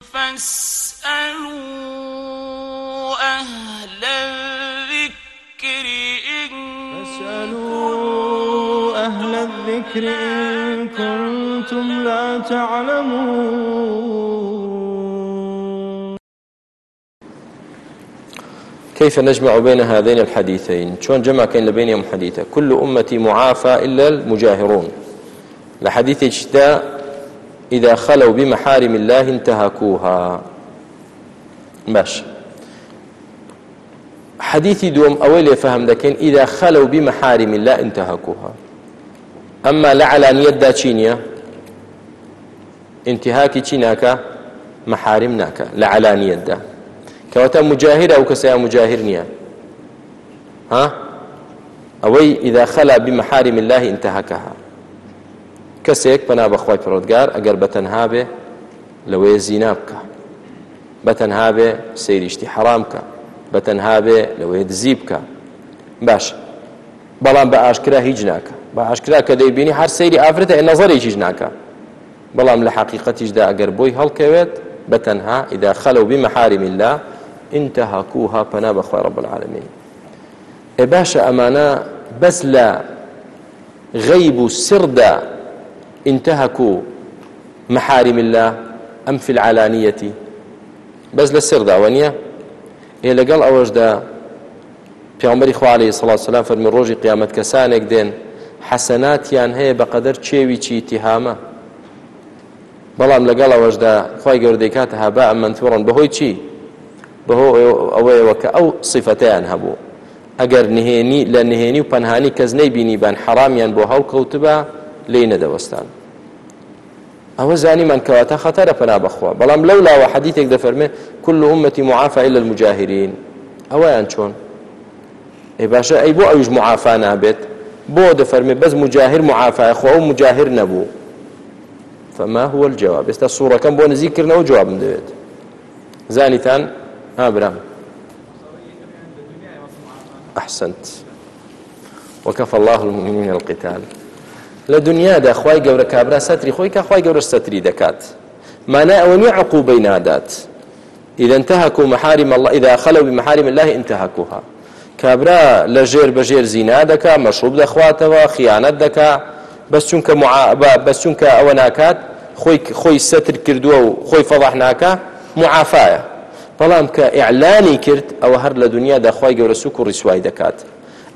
فاسألوا أهل الذكر إن فاسألوا أهل الذكر إن كنتم لا تعلمون. كيف نجمع بين هذين الحديثين؟ شون جمع كين بينهم حديثة؟ كل أمتي معافى إلا المجاهرون. لحديث اجتاء إذا خلوا بمحارم الله انتهكوها. باش. حديثي دوم أولي فهم دكين إذا خلوا بمحارم الله انتهكوها. أما لعلانية دا چينيا انتهاكي چيناكا محارم ناكا لعلانية دا. كواتا مجاهر أو كسيا مجاهر نيا؟ ها؟ أوي إذا خلا بمحارم الله انتهكها. کەسێک پنا بەخوای پرۆدگار ئەگەر بەتەنها بێ لەوەیە زینا بکە. بەتەنها بێ سەیریشتی حرام بکە. بەتەنها بێ لەوەیە دزی بکە. باش بەڵام بە ئاشکرا هیچ ناکە. بە ئاشکرا کە دەیبینی هەر سەیری ئافرەتە نەزەرێکیش ناکە. بەڵام لە حقیقەتیشدا ئەگەر بۆی هەڵکەوێت بەتەنها ئیدا خەلە و بمەحارم الله انتهكوها پنا بەخوای رب العالمين ێ باشە ئەمانە بەس لە غەیب انتهكوا محارم الله أم في العلانية؟ بس لسر داوانية إيه لقل أوش دا پیامبری خوا عليه الصلاة والسلام فرمي ڕۆژی قیامەت کەسانێک دێن حەسەناتیان هەیە بە قەدەر چێویی اتهامە بەڵام لەگەڵ ئەوەشدا خی گەوردەیکاتە هەبا ئەم منتوڕن بەهۆی چی؟ بەهۆ ئەوەیەوە کە ئەو صفتیان هەبوو. ئەگەر نهێنی لە نهێنی و پەنهانی کەس نەیبینی بان حرامیان بۆ هەڵکەوتبە لی نەدەوەستان. ئەوە زانیمان کەواتە خەتەرە پنا بەخوا بەڵام لەو لاوە حەدیثێک دەفەرمێ كل أمتي معافى إلا المجاهرين. ئەوەیان چۆن ئەی باشە ئەی بۆ ئەوش معافا نابێت بۆ دەفەرمێ بەس مجاهر معافای خۆ ئەو مجاهر نەبوو فما هو الجواب؟ ئێستا سوورەکەم بۆ نزیکردنەوە جوابم دەوێت زانیتان ها برام. أحسنت. وكفى الله المؤمنين القتال. لە دنیادا خی گەورە کابرا سەتری خۆی کە خی گەورە سەتری دەکات. مانە ئەوە نیە عقوبەی إذا انتهكوا محارم الله إذا خلوا بمحارم الله انتهكوها. کابرا لە ژێر بەژێر زینا دەکا مەشروب دەخواتەوە خیانەت دەکا. بەس چونکە بەس چونکە ئەوە ناکات خۆی سەتر کردووە و خۆی فەڵح ناکە معافایە. بەڵام کە ئیعلانی کرد ئەوە هەر لە دنیا داخوای گەورە سوک و ڕیسوای دەکات.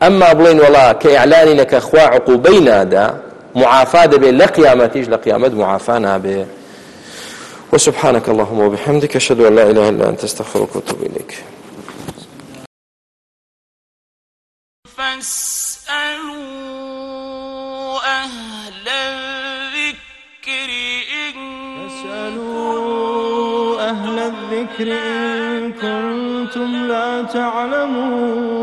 ئەمما بڵێن وڵا کە خوا معافاة دەبێ لە قیامەتیش لە قیامەت معافا نابێ وسبحانك اللهم وبحمدك أشهد أن لا إله إلا أنت أستغفرك وأتوب إليك. فاسألوا أهل الذكر إن فاسألوا أهل الذكر إن كنتم لا تعلمون.